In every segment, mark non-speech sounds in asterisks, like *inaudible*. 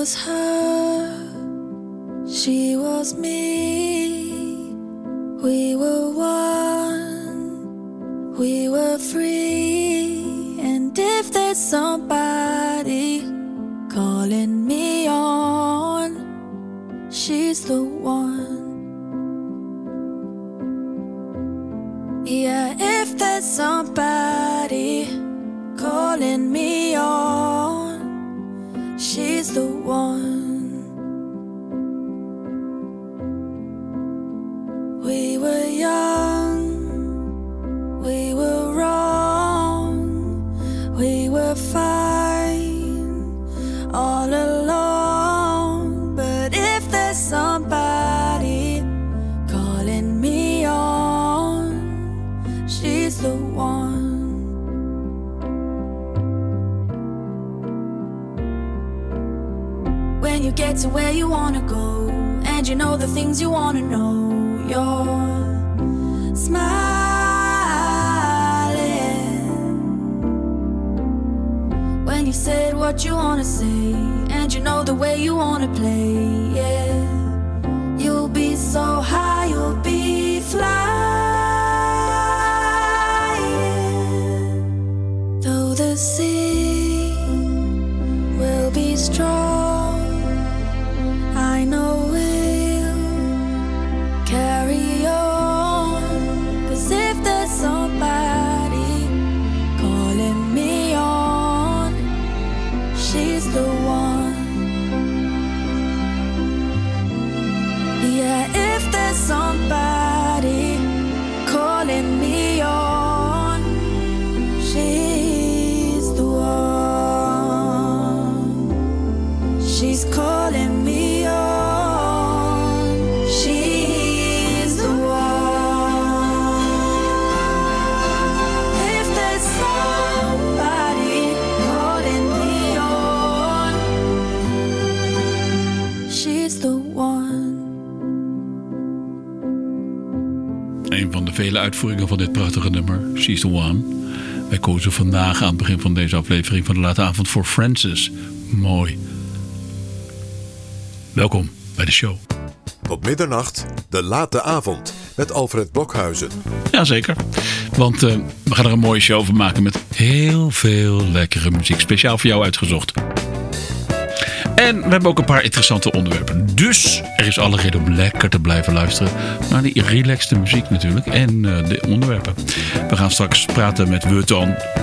was her, she was me. We were one, we were free. And if there's somebody uitvoeringen van dit prachtige nummer, She's the One. Wij kozen vandaag aan het begin van deze aflevering van de late avond voor Francis. Mooi. Welkom bij de show. Tot middernacht, de late avond met Alfred Blokhuizen. Jazeker. Want eh, we gaan er een mooie show van maken met heel veel lekkere muziek. Speciaal voor jou uitgezocht. En we hebben ook een paar interessante onderwerpen. Dus er is alle reden om lekker te blijven luisteren naar die relaxte muziek natuurlijk. En eh, de onderwerpen. We gaan straks praten met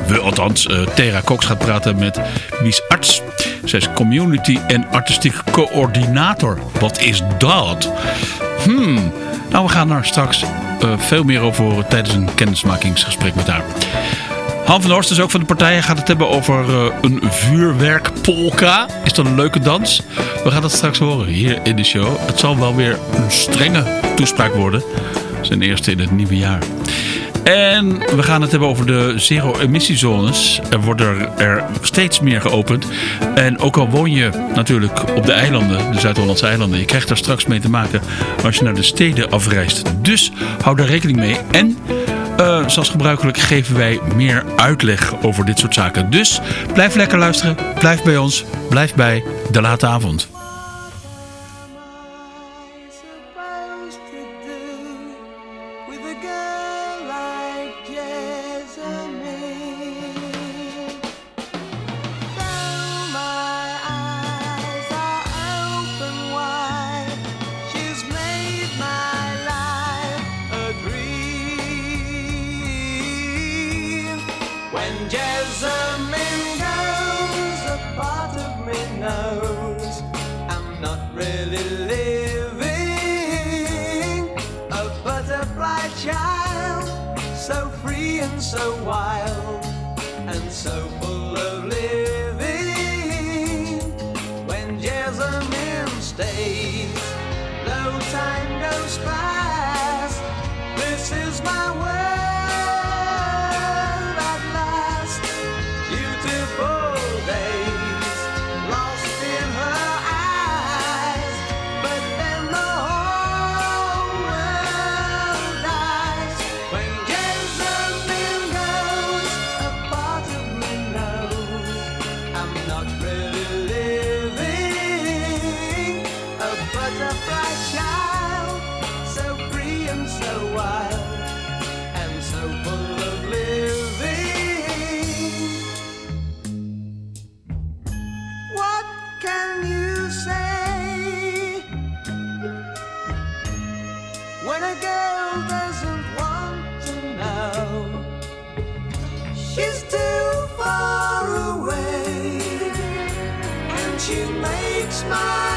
we althans, eh Tera Cox gaat praten met Wies Arts. Zij is community en artistiek coördinator. Wat is dat? Hmm. Nou, we gaan daar straks eh, veel meer over horen tijdens een kennismakingsgesprek met haar. Han van Horst is ook van de partij. Gaat het hebben over eh, een vuurwerkpolka. Is dat een leuke dans? We gaan dat straks horen hier in de show. Het zal wel weer een strenge toespraak worden. Zijn eerste in het nieuwe jaar. En we gaan het hebben over de zero-emissiezones. Er worden er steeds meer geopend. En ook al woon je natuurlijk op de eilanden, de Zuid-Hollandse eilanden, je krijgt daar straks mee te maken als je naar de steden afreist. Dus hou daar rekening mee. En eh, zoals gebruikelijk geven wij meer uitleg over dit soort zaken. Dus blijf lekker luisteren. Blijf bij ons. Blijf bij de late avond. when a girl doesn't want to know. She's too far away and she makes my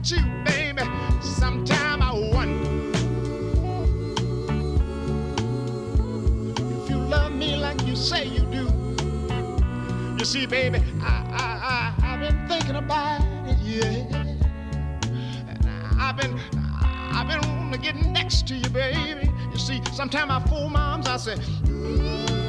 without you, baby. Sometime I wonder if you love me like you say you do. You see, baby, I, I, I, I've been thinking about it, yeah. And I've been, I've been wanting to get next to you, baby. You see, sometimes I fool moms, I say. Mm-hmm.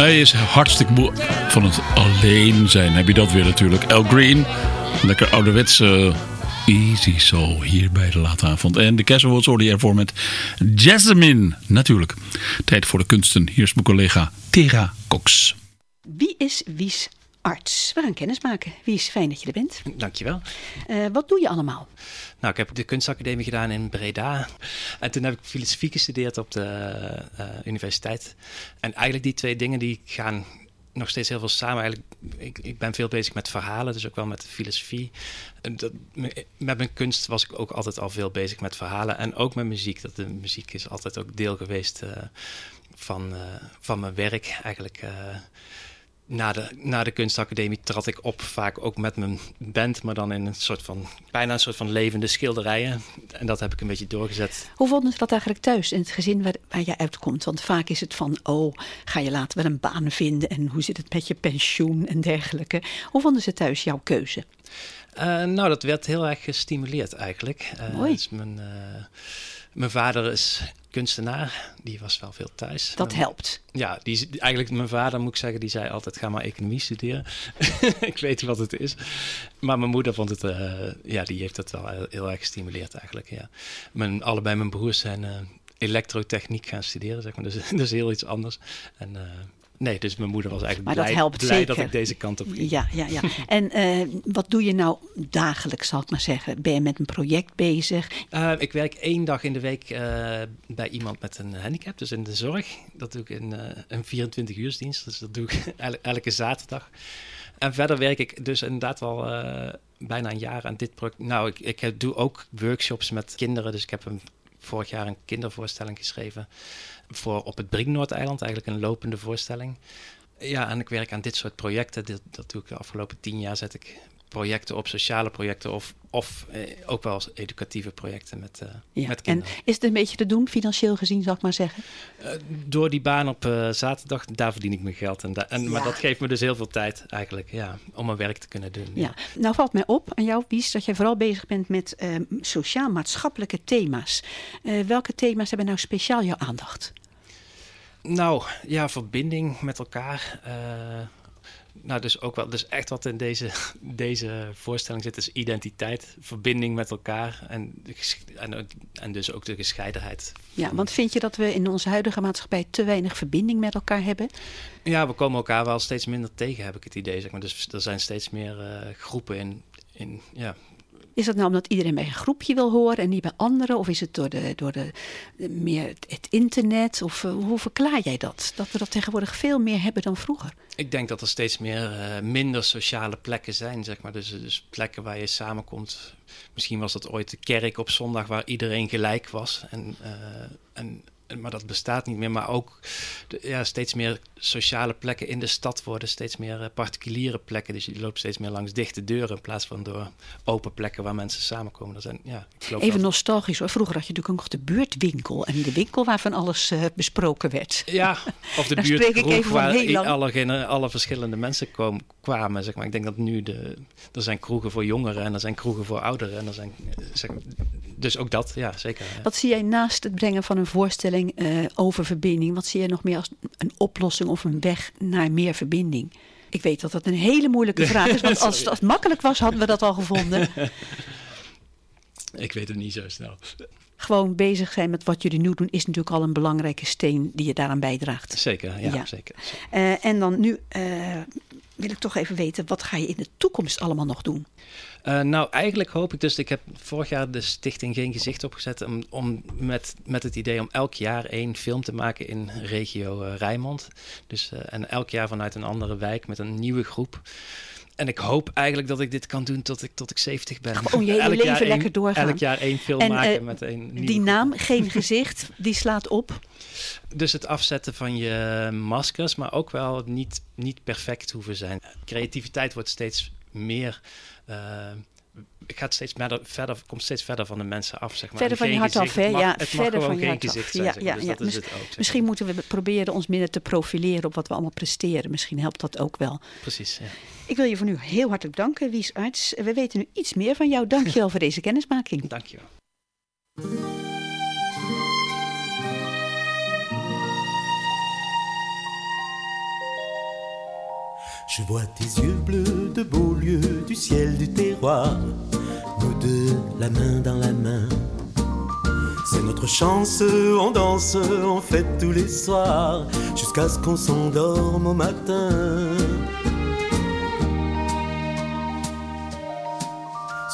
Hij is hartstikke moe van het alleen zijn. Heb je dat weer natuurlijk. El Green, lekker ouderwetse eh, Easy Soul hier bij de late avond. En de Casuals hoorde ervoor met Jasmine, natuurlijk. Tijd voor de kunsten. Hier is mijn collega Tera Cox. Wie is Wies Arts. We gaan kennis maken. Wie is fijn dat je er bent. Dankjewel. Uh, wat doe je allemaal? Nou, ik heb de kunstacademie gedaan in Breda. En toen heb ik filosofie gestudeerd op de uh, universiteit. En eigenlijk die twee dingen die gaan nog steeds heel veel samen. Eigenlijk, ik, ik ben veel bezig met verhalen, dus ook wel met filosofie. En dat, met mijn kunst was ik ook altijd al veel bezig met verhalen. En ook met muziek. Dat de muziek is altijd ook deel geweest uh, van, van mijn werk. Eigenlijk na de, na de kunstacademie trad ik op, vaak ook met mijn band, maar dan in een soort van, bijna een soort van levende schilderijen. En dat heb ik een beetje doorgezet. Hoe vonden ze dat eigenlijk thuis, in het gezin waar, waar je uitkomt? Want vaak is het van, oh, ga je later wel een baan vinden en hoe zit het met je pensioen en dergelijke. Hoe vonden ze thuis jouw keuze? Uh, nou, dat werd heel erg gestimuleerd eigenlijk. Uh, Mooi. Dus mijn, uh, mijn vader is kunstenaar, die was wel veel thuis. Dat helpt. Ja, die, eigenlijk mijn vader moet ik zeggen, die zei altijd ga maar economie studeren. *laughs* ik weet wat het is. Maar mijn moeder vond het, uh, ja, die heeft dat wel heel, erg gestimuleerd eigenlijk. Ja. Mijn, allebei mijn broers zijn uh, elektrotechniek gaan studeren, zeg maar. Dus *laughs* dat is heel iets anders. En uh, Nee, dus mijn moeder was eigenlijk maar blij, dat helpt blij zeker. dat ik deze kant op ging. Ja, ja, ja. *laughs* en uh, wat doe je nou dagelijks, zal ik maar zeggen? Ben je met een project bezig? Uh, ik werk één dag in de week uh, bij iemand met een handicap, dus in de zorg. Dat doe ik in een 24-uursdienst, dus dat doe ik *laughs* el elke zaterdag. En verder werk ik dus inderdaad wel bijna een jaar aan dit project. Nou, ik, ik doe ook workshops met kinderen, dus ik heb een, vorig jaar een kindervoorstelling geschreven voor op het Brinknoordeiland, eigenlijk een lopende voorstelling. Ja, en ik werk aan dit soort projecten. Dat doe ik de afgelopen tien jaar. Zet ik projecten op, sociale projecten of, of eh, ook wel educatieve projecten met, uh, ja. met kinderen. En is het een beetje te doen, financieel gezien, zal ik maar zeggen? Uh, door die baan op uh, zaterdag, daar verdien ik mijn geld. En, en ja. Maar dat geeft me dus heel veel tijd eigenlijk, ja, om mijn werk te kunnen doen. Ja. ja. Nou valt mij op aan jou, Wies, dat jij vooral bezig bent met sociaal-maatschappelijke thema's. welke thema's hebben nou speciaal jouw aandacht? Nou, ja, verbinding met elkaar. Uh, nou, dus ook wel, dus echt wat in deze, deze voorstelling zit, is identiteit, verbinding met elkaar en, en, en dus ook de gescheidenheid. Ja, want vind je dat we in onze huidige maatschappij te weinig verbinding met elkaar hebben? Ja, we komen elkaar wel steeds minder tegen, heb ik het idee. Zeg maar. Dus er zijn steeds meer uh, groepen in, in ja, is dat nou omdat iedereen bij een groepje wil horen en niet bij anderen? Of is het door, de, door de, meer het, internet? Of uh, hoe verklaar jij dat? Dat we dat tegenwoordig veel meer hebben dan vroeger? Ik denk dat er steeds meer, uh, minder sociale plekken zijn, zeg maar. Dus, dus plekken waar je samenkomt. Misschien was dat ooit de kerk op zondag waar iedereen gelijk was. En, en maar dat bestaat niet meer. Maar ook de, ja, steeds meer sociale plekken in de stad worden steeds meer uh, particuliere plekken. Dus je loopt steeds meer langs dichte deuren in plaats van door open plekken waar mensen samenkomen. Dat zijn, ja, ik Even dat... nostalgisch hoor. Vroeger had je natuurlijk ook nog de buurtwinkel. En de winkel waar van alles uh, besproken werd. Ja, *laughs* of de buurtkroeg waar alle, alle verschillende mensen komen, kwamen. Zeg maar. Ik denk dat nu de, er zijn kroegen voor jongeren en er zijn kroegen voor ouderen. En er zijn, zeg, dus ook dat, ja zeker. Wat zie jij naast het brengen van een voorstelling uh, over verbinding? Wat zie je nog meer als een oplossing of een weg naar meer verbinding? Ik weet dat dat een hele moeilijke vraag is, want *laughs* als het, als het makkelijk was, hadden we dat al gevonden. *laughs* Ik weet het niet zo snel. Gewoon bezig zijn met wat jullie nu doen, is natuurlijk al een belangrijke steen die je daaraan bijdraagt. Zeker, ja, ja. zeker. Uh, en dan nu uh, wil ik toch even weten, wat ga je in de toekomst allemaal nog doen? Uh, nou, eigenlijk hoop ik dus, ik heb vorig jaar de stichting Geen Gezicht opgezet om, om met, met het idee om elk jaar één film te maken in regio uh, Rijnmond. Dus, uh, en elk jaar vanuit een andere wijk met een nieuwe groep. En ik hoop eigenlijk dat ik dit kan doen tot ik, tot ik 70 ben. Om je hele leven lekker één, doorgaan. Elk jaar één film en, maken met een nieuwe Die naam, Geen Gezicht, die slaat op? Dus het afzetten van je maskers, maar ook wel niet, niet perfect hoeven zijn. Creativiteit wordt steeds meer... Uh, ik ga steeds verder, verder, komt steeds verder van de mensen af. Zeg maar. Verder van je hart af, hè? Ja, het verder mag van je hart gezicht af. zijn. Ja, zeg ja, maar. Dus ja. dat is het ook. Zeg Misschien maar. moeten we proberen ons minder te profileren op wat we allemaal presteren. Misschien helpt dat ook wel. Precies, ja. Ik wil je voor nu heel hartelijk danken, Wies Arts. We weten nu iets meer van jou. Dank je wel voor deze kennismaking. *laughs* Dank Je vois tes yeux bleus de beaux lieux du ciel du terroir, nous deux, la main dans la main. C'est notre chance, on danse, on fête tous les soirs, jusqu'à ce qu'on s'endorme au matin.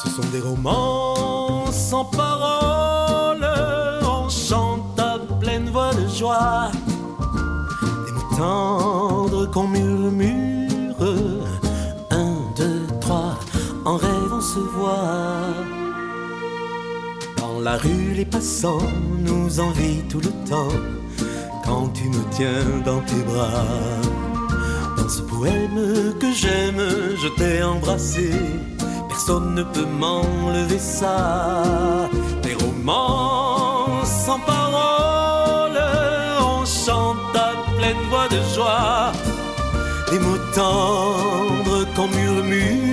Ce sont des romans sans paroles, on chante à pleine voix de joie. Des moutons Dans la rue, les passants nous envient tout le temps. Quand tu me tiens dans tes bras. Dans ce poème que j'aime, je t'ai embrassé. Personne ne peut m'enlever ça. Des romans sans parole, on chante à pleine voix de joie. Des mots tendres qu'on murmure.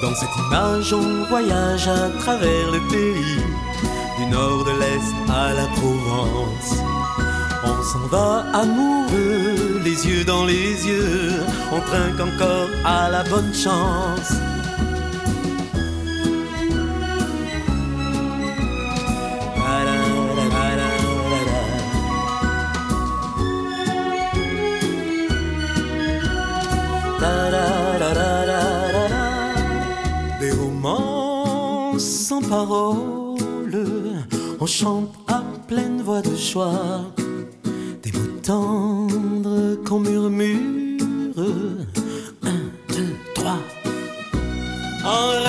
Dans cette image, on voyage à travers le pays, du nord de l'est à la Provence. On s'en va amoureux, les yeux dans les yeux, on trinque encore à la bonne chance. On chante à pleine voix de joie. Des mots tendres qu'on murmure. Un, deux, trois. En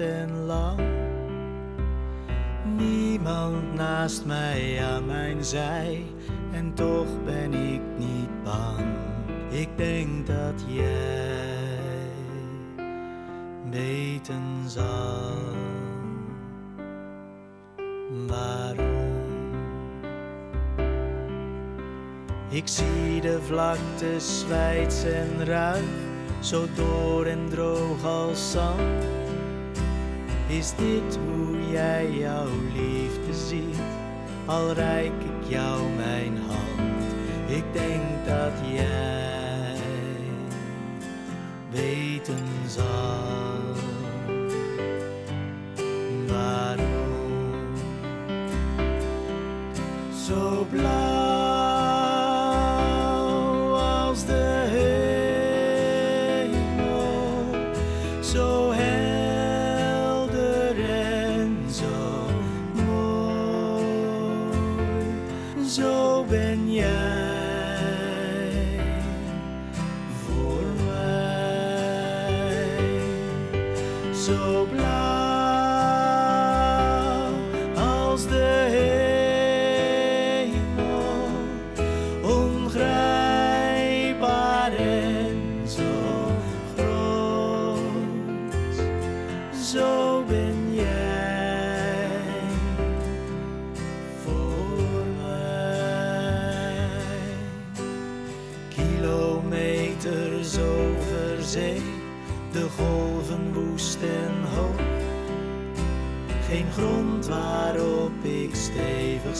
en lang. Niemand naast mij aan mijn zij, en toch ben ik niet bang. Ik denk dat jij weten zal waarom. Ik zie de vlakte zwijts en ruig, zo door en droog als zand. Is dit hoe jij jouw liefde ziet? Al reik ik jou mijn hand, ik denk dat jij weten zal waarom. Zo blauw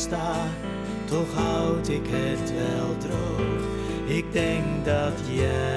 sta, toch houd ik het wel droog. Ik denk dat jij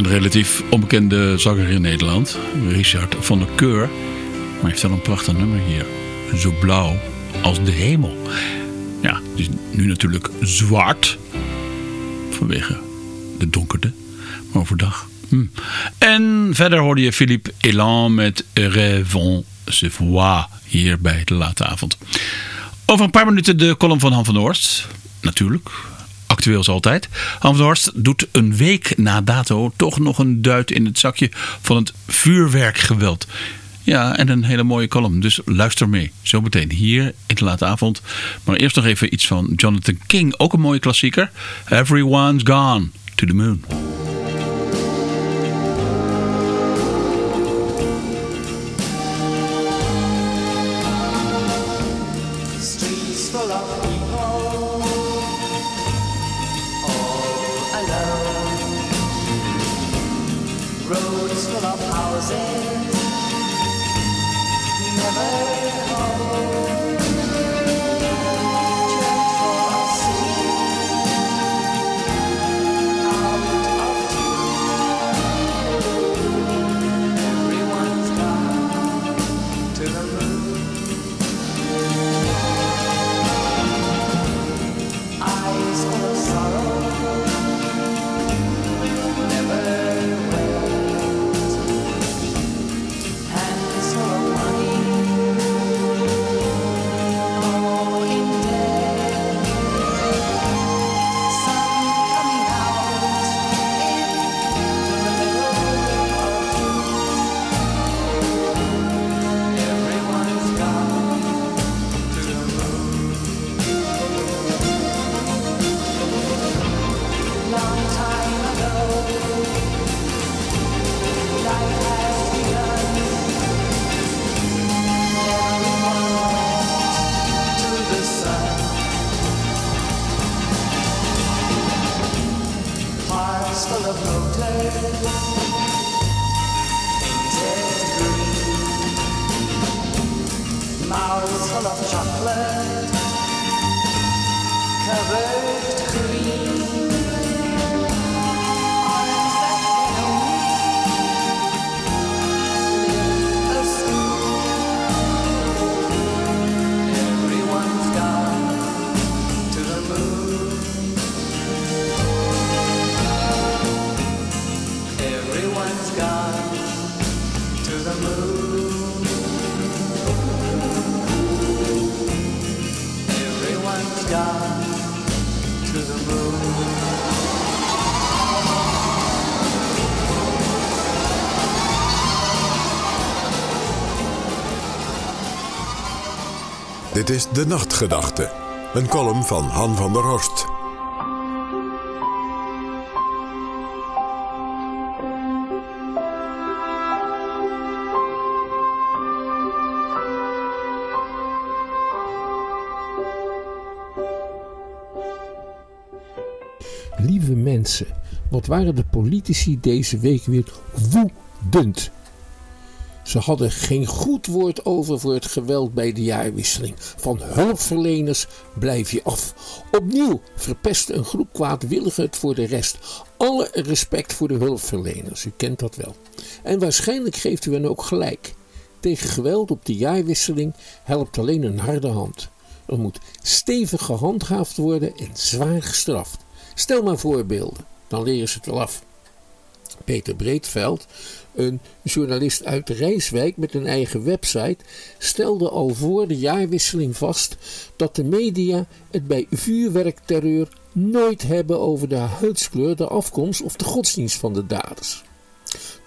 Een relatief onbekende zanger in Nederland, Richard van der Keur. Maar heeft wel een prachtig nummer hier. Zo blauw als de hemel. Ja, het is nu natuurlijk zwart. Vanwege de donkerte. Maar overdag. Hm. En verder hoorde je Philippe Elan met Rêvons se hier bij de late avond. Over een paar minuten de column van Han van Horst. Natuurlijk, actueel als altijd. Han van der Horst doet een week na dato toch nog een duit in het zakje van het vuurwerkgeweld. Ja, en een hele mooie column. Dus luister mee. Zo meteen hier in de late avond. Maar eerst nog even iets van Jonathan King. Ook een mooie klassieker. Everyone's Gone to the Moon. Is De Nachtgedachte. Een column van Han van der Horst. Lieve mensen, wat waren de politici deze week weer woedend. Ze hadden geen goed woord over voor het geweld bij de jaarwisseling. Van hulpverleners blijf je af. Opnieuw verpestte een groep kwaadwilligen het voor de rest. Alle respect voor de hulpverleners, u kent dat wel. En waarschijnlijk geeft u hen ook gelijk. Tegen geweld op de jaarwisseling helpt alleen een harde hand. Er moet stevig gehandhaafd worden en zwaar gestraft. Stel maar voorbeelden, dan leren ze het wel af. Peter Breedveld, een journalist uit Rijswijk met een eigen website, stelde al voor de jaarwisseling vast dat de media het bij vuurwerkterreur nooit hebben over de huidskleur, de afkomst of de godsdienst van de daders.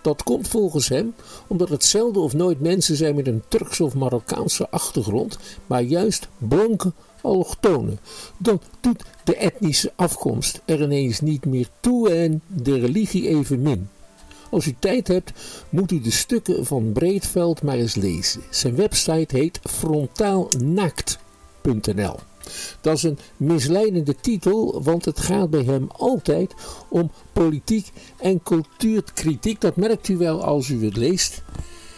Dat komt volgens hem omdat het zelden of nooit mensen zijn met een Turkse of Marokkaanse achtergrond, maar juist blanke allochtonen. Dan doet de etnische afkomst er ineens niet meer toe en de religie evenmin. Als u tijd hebt, moet u de stukken van Breedveld maar eens lezen. Zijn website heet frontaalnaakt.nl. Dat is een misleidende titel, want het gaat bij hem altijd om politiek en cultuurkritiek. Dat merkt u wel als u het leest.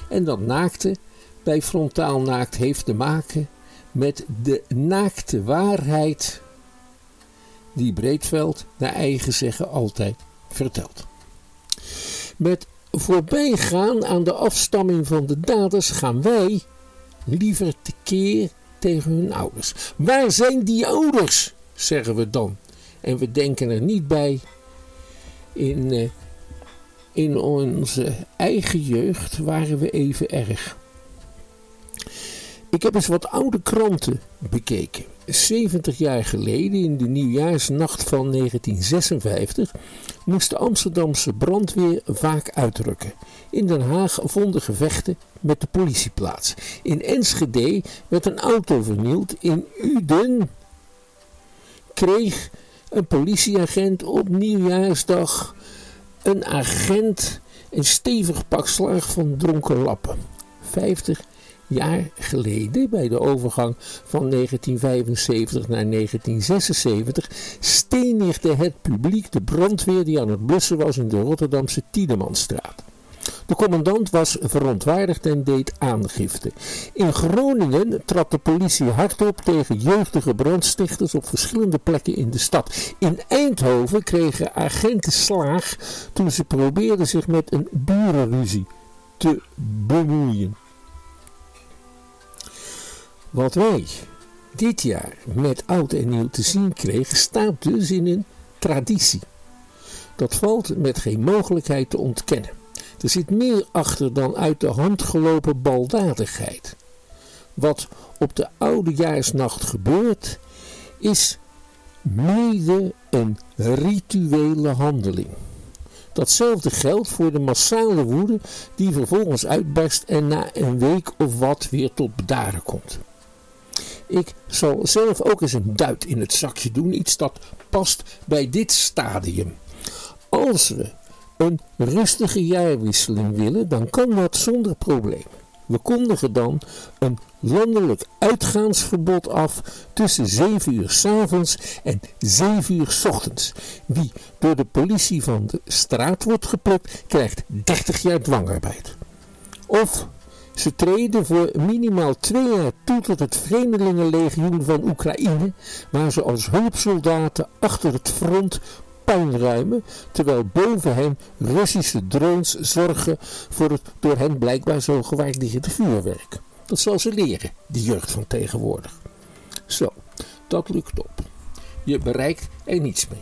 En dat naakte bij frontaal naakt heeft te maken met de naakte waarheid die Breedveld naar eigen zeggen altijd vertelt. Met voorbijgaan aan de afstamming van de daders gaan wij liever tekeer tegen hun ouders. Waar zijn die ouders? zeggen we dan. En we denken er niet bij in, uh, in onze eigen jeugd waren we even erg. Ik heb eens wat oude kranten bekeken. 70 jaar geleden, in de nieuwjaarsnacht van 1956, moest de Amsterdamse brandweer vaak uitrukken. In Den Haag vonden gevechten met de politie plaats. In Enschede werd een auto vernield. In Uden kreeg een politieagent op nieuwjaarsdag een agent een stevig pak slaag van dronken lappen. 50 jaar geleden, bij de overgang van 1975 naar 1976, stenigde het publiek de brandweer die aan het blussen was in de Rotterdamse Tiedemanstraat. De commandant was verontwaardigd en deed aangifte. In Groningen trad de politie hardop tegen jeugdige brandstichters op verschillende plekken in de stad. In Eindhoven kregen agenten slaag toen ze probeerden zich met een burenruzie te bemoeien. Wat wij dit jaar met oud en nieuw te zien kregen, staat dus in een traditie. Dat valt met geen mogelijkheid te ontkennen. Er zit meer achter dan uit de hand gelopen baldadigheid. Wat op de oudejaarsnacht gebeurt, is mede een rituele handeling. Datzelfde geldt voor de massale woede die vervolgens uitbarst en na een week of wat weer tot bedaren komt. Ik zal zelf ook eens een duit in het zakje doen, iets dat past bij dit stadium. Als we een rustige jaarwisseling willen, dan kan dat zonder probleem. We kondigen dan een landelijk uitgaansverbod af tussen 7 uur s avonds en 7 uur s ochtends. Wie door de politie van de straat wordt geplukt, krijgt 30 jaar dwangarbeid. Of ze treden voor minimaal twee jaar toe tot het Vreemdelingenlegioen van Oekraïne, waar ze als hulpsoldaten achter het front puin ruimen, terwijl boven hen Russische drones zorgen voor het door hen blijkbaar zo gewaardeerde vuurwerk. Dat zal ze leren, die jeugd van tegenwoordig. Zo, dat lukt op. Je bereikt er niets mee.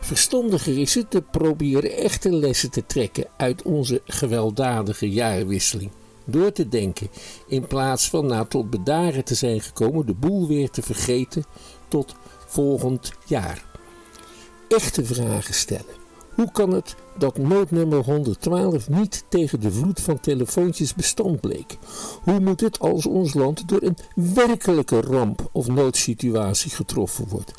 Verstandiger is het te proberen echte lessen te trekken uit onze gewelddadige jaarwisseling. Door te denken, in plaats van na tot bedaren te zijn gekomen, de boel weer te vergeten tot volgend jaar echte vragen stellen. Hoe kan het dat noodnummer 112 niet tegen de vloed van telefoontjes bestand bleek? Hoe moet het als ons land door een werkelijke ramp of noodsituatie getroffen wordt?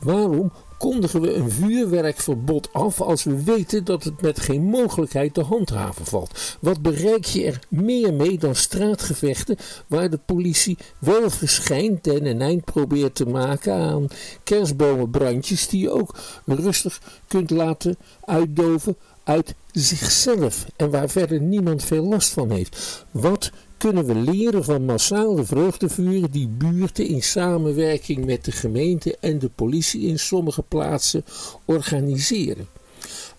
Waarom kondigen we een vuurwerkverbod af als we weten dat het met geen mogelijkheid te handhaven valt? Wat bereik je er meer mee dan straatgevechten waar de politie wel verschijnt en een eind probeert te maken aan kerstbomenbrandjes die je ook rustig kunt laten uitdoven uit zichzelf en waar verder niemand veel last van heeft. Wat kunnen we leren van massale vreugdevuren die buurten in samenwerking met de gemeente en de politie in sommige plaatsen organiseren?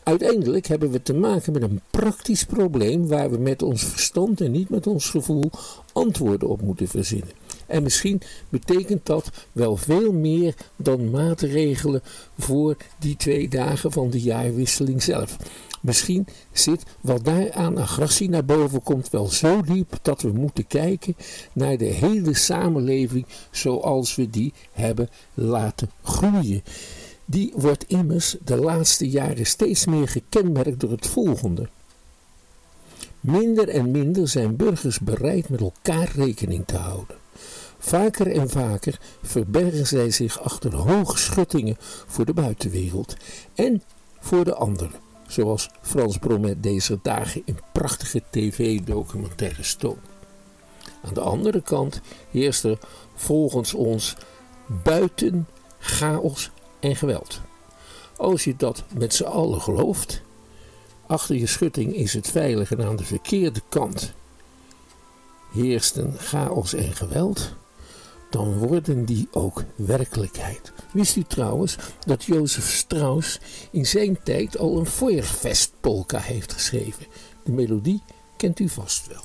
Uiteindelijk hebben we te maken met een praktisch probleem waar we met ons verstand en niet met ons gevoel antwoorden op moeten verzinnen. En misschien betekent dat wel veel meer dan maatregelen voor die twee dagen van de jaarwisseling zelf. Misschien zit wat daar aan agressie naar boven komt wel zo diep dat we moeten kijken naar de hele samenleving zoals we die hebben laten groeien. Die wordt immers de laatste jaren steeds meer gekenmerkt door het volgende. Minder en minder zijn burgers bereid met elkaar rekening te houden. Vaker en vaker verbergen zij zich achter hoge schuttingen voor de buitenwereld en voor de anderen, zoals Frans Bromet deze dagen in prachtige tv-documentaires toont. Aan de andere kant heerst er volgens ons buiten chaos en geweld. Als je dat met z'n allen gelooft, achter je schutting is het veilig en aan de verkeerde kant heerst een chaos en geweld, dan worden die ook werkelijkheid. Wist u trouwens dat Jozef Strauss in zijn tijd al een Feuerfestpolka heeft geschreven? De melodie kent u vast wel.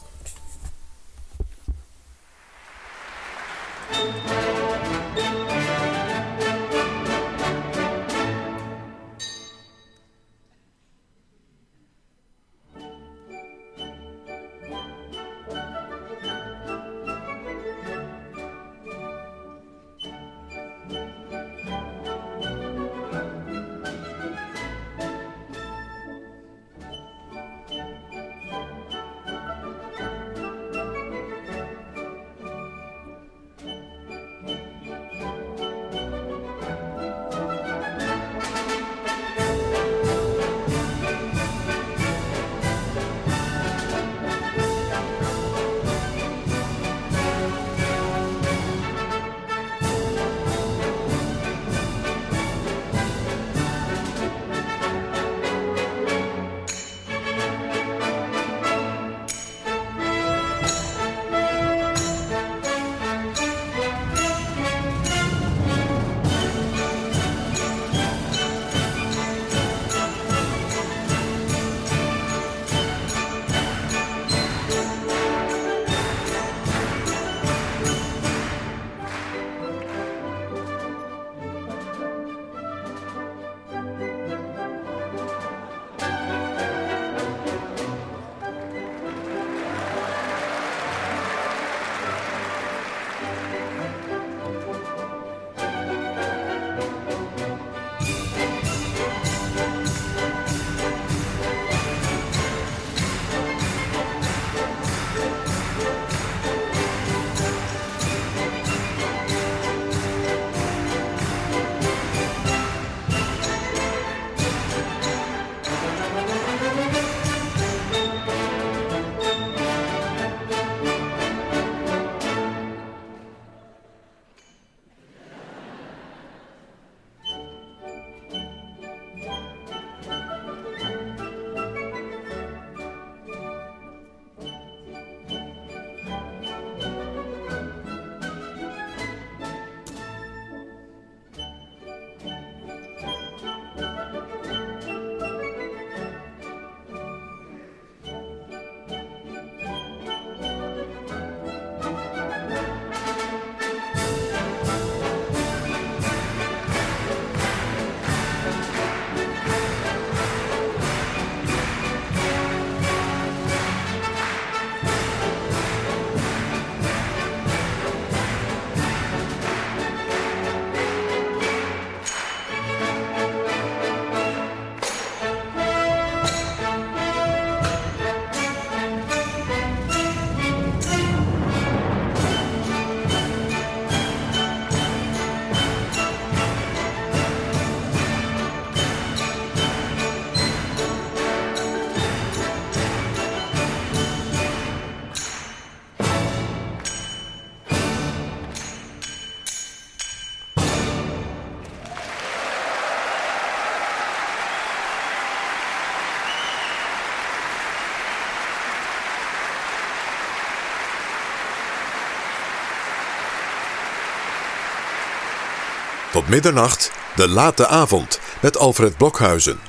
Middernacht, de late avond met Alfred Blokhuizen.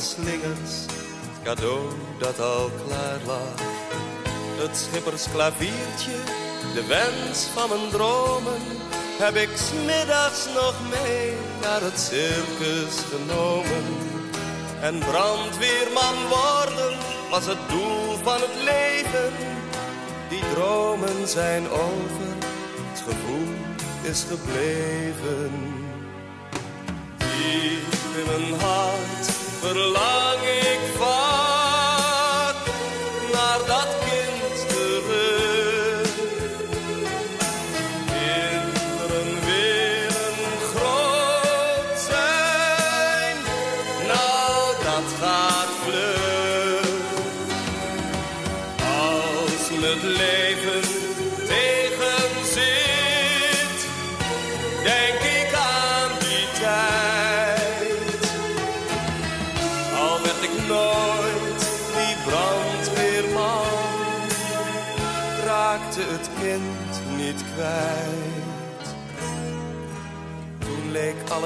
Slingers, het cadeau dat al klaar lag. Het schippersklaviertje, de wens van mijn dromen heb ik smiddags nog mee naar het circus genomen. En brandweerman worden was het doel van het leven. Die dromen zijn over, het gevoel is gebleven. Diep in mijn hart verlang ik vaak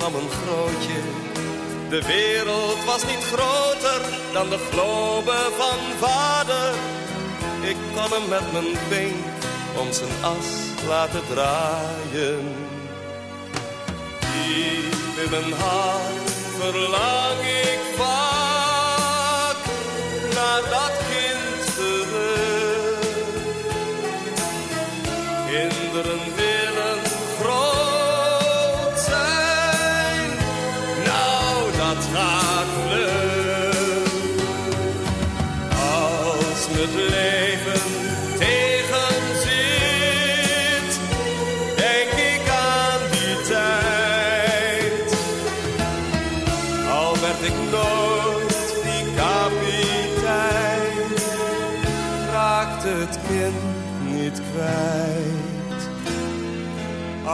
van een grootje. De wereld was niet groter dan de globe van vader. Ik kon hem met mijn pink om zijn as laten draaien. Diep in mijn hart verlang ik vaak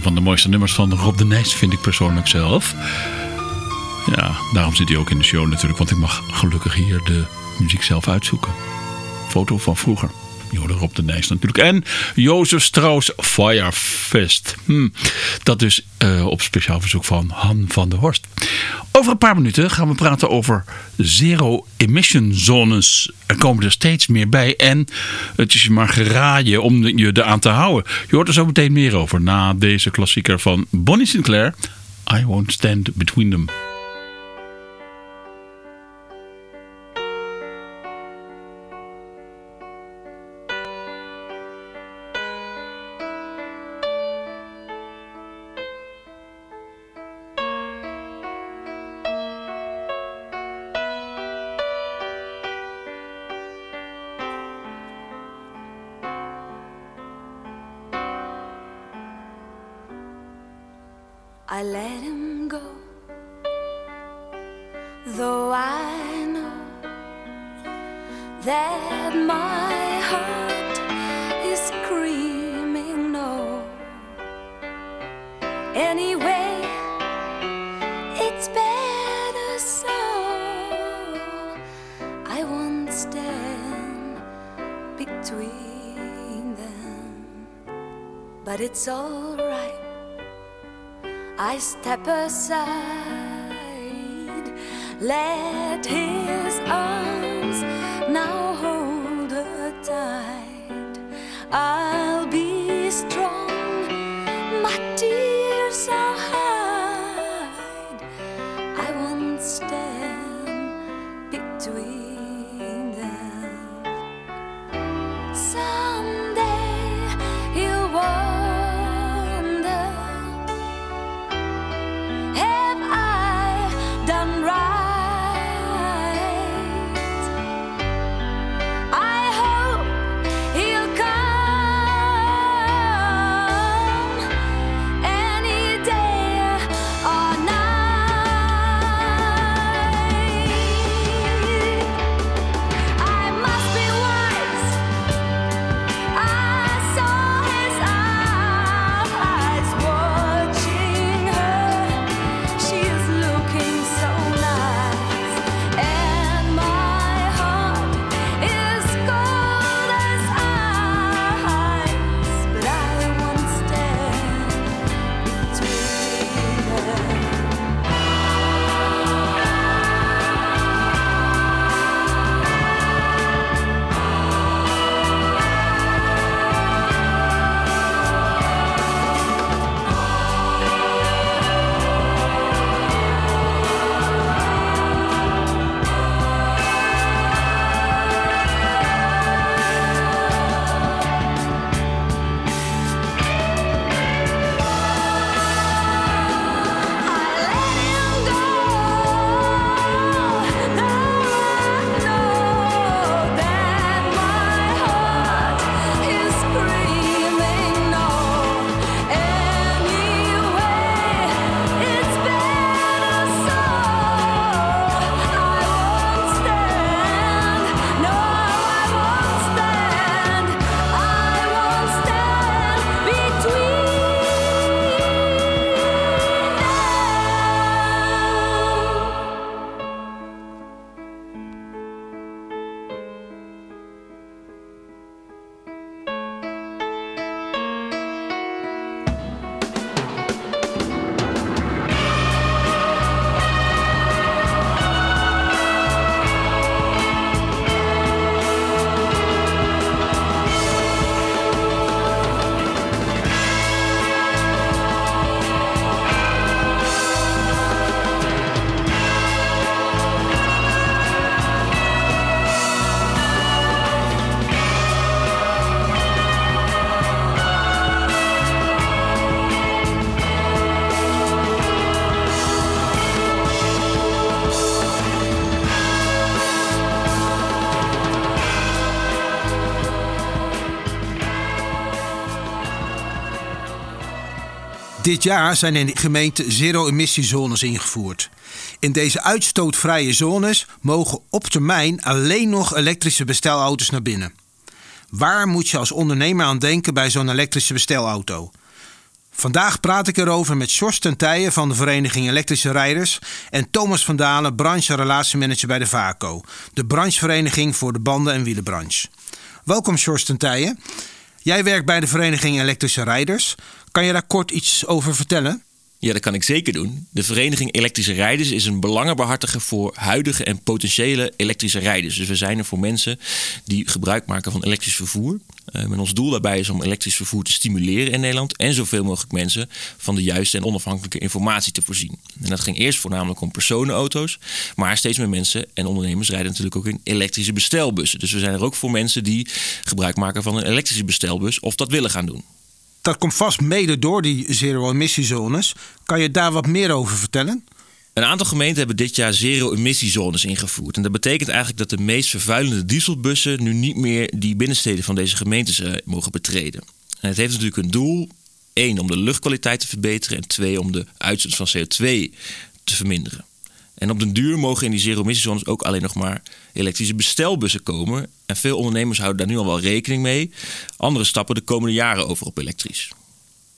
Een van de mooiste nummers van Rob de Nijs vind ik persoonlijk zelf. Ja, daarom zit hij ook in de show natuurlijk. Want ik mag gelukkig hier de muziek zelf uitzoeken. Foto van vroeger. Je hoorde Rob de Nijs natuurlijk. En Jozef Strauss Firefest. Hm, dat dus eh, op speciaal verzoek van Han van der Horst. Over een paar minuten gaan we praten over zero-emission zones. Er komen er steeds meer bij. En het is maar geraaien om je eraan te houden. Je hoort er zo meteen meer over. Na deze klassieker van Bonnie Sinclair. I Won't Stand Between Them. Dit jaar zijn in de gemeente zero-emissiezones ingevoerd. In deze uitstootvrije zones mogen op termijn alleen nog elektrische bestelauto's naar binnen. Waar moet je als ondernemer aan denken bij zo'n elektrische bestelauto? Vandaag praat ik erover met Sjors ten Tijen van de Vereniging Elektrische Rijders en Thomas van Dalen, branche- en relatiemanager bij de VACO, de branchevereniging voor de banden- en wielenbranche. Welkom Sjors ten Tijen. Jij werkt bij de Vereniging Elektrische Rijders. Kan je daar kort iets over vertellen? Ja, dat kan ik zeker doen. De Vereniging Elektrische Rijders is een belangenbehartiger voor huidige en potentiële elektrische rijders. Dus we zijn er voor mensen die gebruik maken van elektrisch vervoer. Uh, en ons doel daarbij is om elektrisch vervoer te stimuleren in Nederland en zoveel mogelijk mensen van de juiste en onafhankelijke informatie te voorzien. En dat ging eerst voornamelijk om personenauto's, maar steeds meer mensen en ondernemers rijden natuurlijk ook in elektrische bestelbussen. Dus we zijn er ook voor mensen die gebruik maken van een elektrische bestelbus of dat willen gaan doen dat komt vast mede door die zero-emissiezones. Kan je daar wat meer over vertellen? Een aantal gemeenten hebben dit jaar zero-emissiezones ingevoerd. En dat betekent eigenlijk dat de meest vervuilende dieselbussen nu niet meer die binnensteden van deze gemeentes uh, mogen betreden. En het heeft natuurlijk een doel: één, om de luchtkwaliteit te verbeteren. En twee, om de uitstoot van CO2 te verminderen. En op den duur mogen in die zero-emissiezones ook alleen nog maar elektrische bestelbussen komen. En veel ondernemers houden daar nu al wel rekening mee. Anderen stappen de komende jaren over op elektrisch.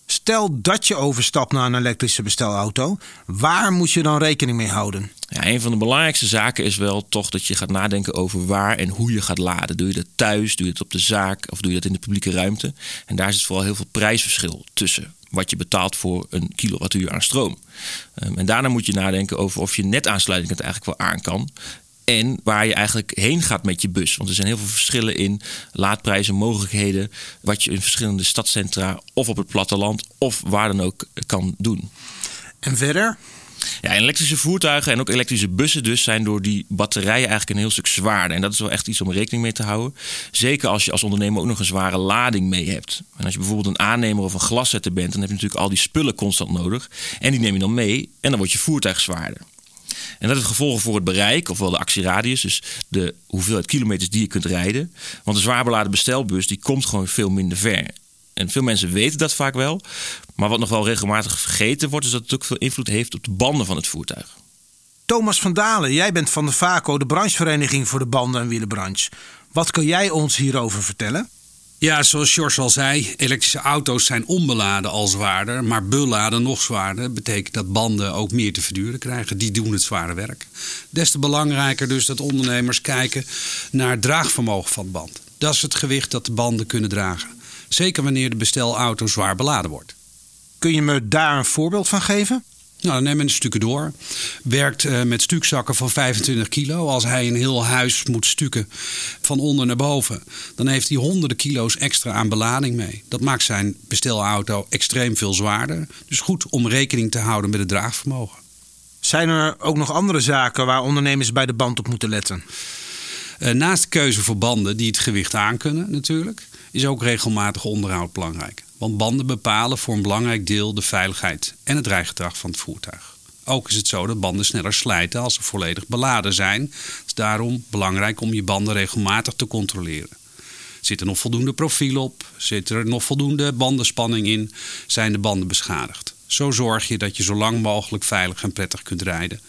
Stel dat je overstapt naar een elektrische bestelauto, waar moet je dan rekening mee houden? Ja, een van de belangrijkste zaken is wel toch dat je gaat nadenken over waar en hoe je gaat laden. Doe je dat thuis, doe je dat op de zaak of doe je dat in de publieke ruimte? En daar zit vooral heel veel prijsverschil tussen wat je betaalt voor een kilowattuur aan stroom. Um, en daarna moet je nadenken over of je netaansluiting het eigenlijk wel aan kan. En waar je eigenlijk heen gaat met je bus. Want er zijn heel veel verschillen in laadprijzen, mogelijkheden. Wat je in verschillende stadcentra of op het platteland of waar dan ook kan doen. En verder? Ja, elektrische voertuigen en ook elektrische bussen dus zijn door die batterijen eigenlijk een heel stuk zwaarder. En dat is wel echt iets om rekening mee te houden. Zeker als je als ondernemer ook nog een zware lading mee hebt. En als je bijvoorbeeld een aannemer of een glaszetter bent, dan heb je natuurlijk al die spullen constant nodig. En die neem je dan mee en dan wordt je voertuig zwaarder. En dat heeft gevolgen voor het bereik, ofwel de actieradius, dus de hoeveelheid kilometers die je kunt rijden. Want een zwaar beladen bestelbus die komt gewoon veel minder ver. En veel mensen weten dat vaak wel. Maar wat nog wel regelmatig vergeten wordt, is dat het ook veel invloed heeft op de banden van het voertuig. Thomas van Dalen, jij bent van de VACO, de branchevereniging voor de banden- en wielenbranche. Wat kan jij ons hierover vertellen? Ja, zoals George al zei, elektrische auto's zijn onbeladen al zwaarder, maar beladen nog zwaarder. betekent dat banden ook meer te verduren krijgen. Die doen het zware werk. Des te belangrijker dus dat ondernemers kijken naar het draagvermogen van de band. Dat is het gewicht dat de banden kunnen dragen. Zeker wanneer de bestelauto zwaar beladen wordt. Kun je me daar een voorbeeld van geven? Nou, dan nemen we een stukje door. Werkt uh, met stukzakken van 25 kilo. Als hij een heel huis moet stukken van onder naar boven, dan heeft hij honderden kilo's extra aan belading mee. Dat maakt zijn bestelauto extreem veel zwaarder. Dus goed om rekening te houden met het draagvermogen. Zijn er ook nog andere zaken waar ondernemers bij de band op moeten letten? Uh, naast de keuze voor banden die het gewicht aankunnen natuurlijk, is ook regelmatig onderhoud belangrijk. Want banden bepalen voor een belangrijk deel de veiligheid en het rijgedrag van het voertuig. Ook is het zo dat banden sneller slijten als ze volledig beladen zijn. Het is daarom belangrijk om je banden regelmatig te controleren. Zit er nog voldoende profiel op? Zit er nog voldoende bandenspanning in? Zijn de banden beschadigd? Zo zorg je dat je zo lang mogelijk veilig en prettig kunt rijden.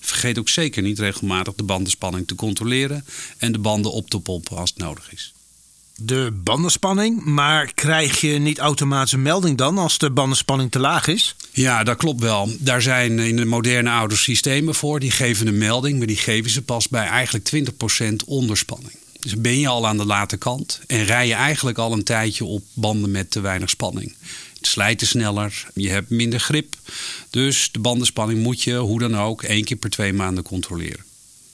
Vergeet ook zeker niet regelmatig de bandenspanning te controleren en de banden op te pompen als het nodig is de bandenspanning. Maar krijg je niet automatisch een melding dan als de bandenspanning te laag is? Ja, dat klopt wel. Daar zijn in de moderne auto's systemen voor. Die geven een melding, maar die geven ze pas bij eigenlijk 20% onderspanning. Dus ben je al aan de late kant en rij je eigenlijk al een tijdje op banden met te weinig spanning. Het slijten sneller, je hebt minder grip. Dus de bandenspanning moet je hoe dan ook één keer per twee maanden controleren.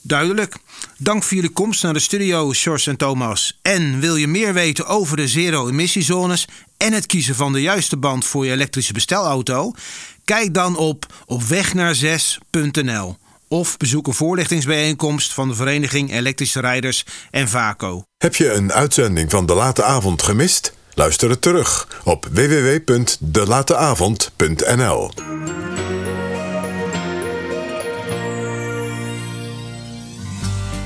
Duidelijk. Dank voor jullie komst naar de studio, Sjors en Thomas. En wil je meer weten over de zero-emissiezones en het kiezen van de juiste band voor je elektrische bestelauto? Kijk dan op opwegnaar6.nl of bezoek een voorlichtingsbijeenkomst van de Vereniging Elektrische Rijders en VACO. Heb je een uitzending van De Late Avond gemist? Luister het terug op www.delateavond.nl.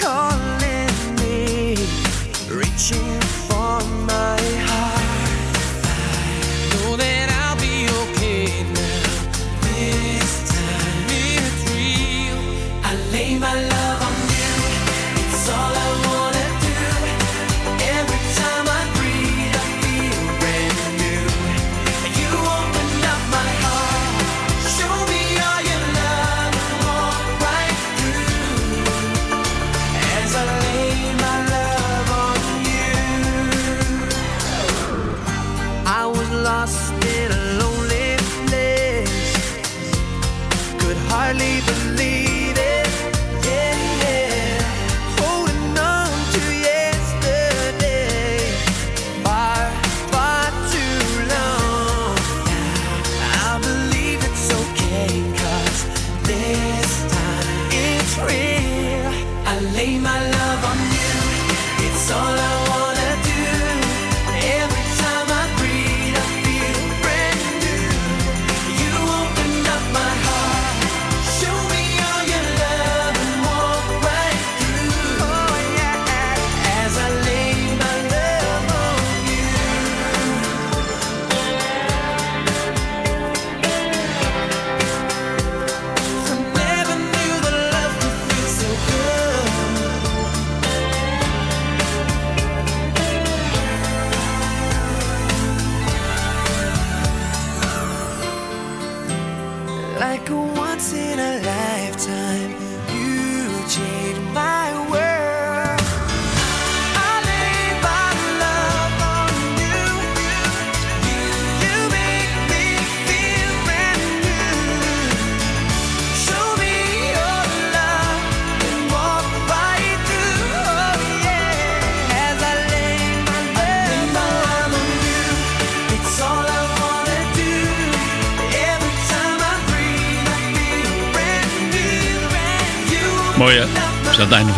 calling me, reaching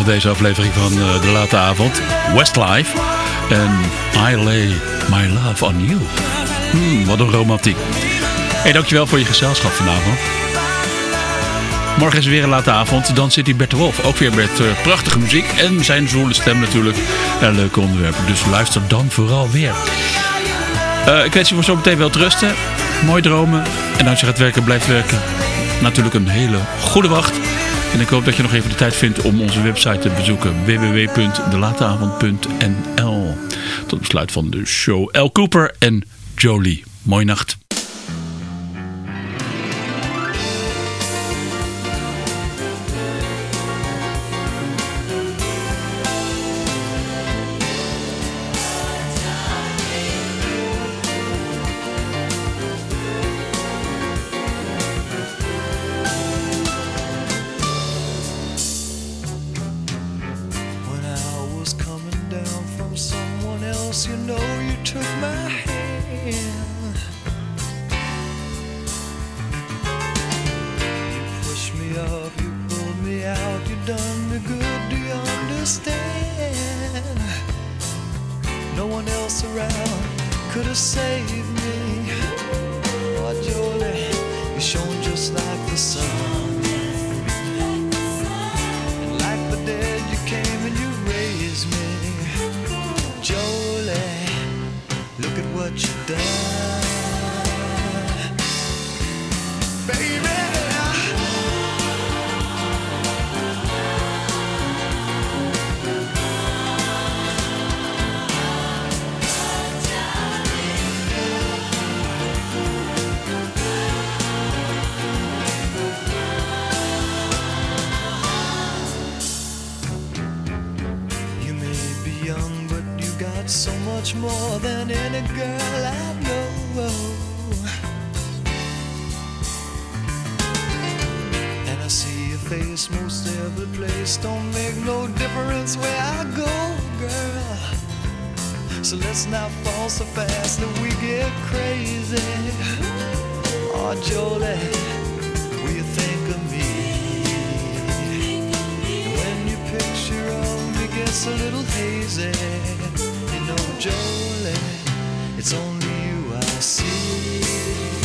deze aflevering van eh, De Late Avond. Westlife. En I Lay My Love On You. Hmm, wat een romantiek. Hey, dankjewel voor je gezelschap vanavond. Morgen is er weer een late avond. Dan zit hier Bert Wolf. Ook weer met eh, prachtige muziek. En zijn zwoele stem natuurlijk. En leuke onderwerpen. Dus luister dan vooral weer. Eh, ik wens je voor zo meteen wel te rusten. Mooi dromen. En als je gaat werken, blijf werken. Natuurlijk een hele goede wacht. En ik hoop dat je nog even de tijd vindt om onze website te bezoeken. www.delateavond.nl Tot besluit van de show. El Cooper en Jolie. Mooie nacht. So let's not fall so fast that we get crazy. Oh, Jolie, will you think of me? And when your picture of me gets a little hazy, you know, Jolie, it's only you I see.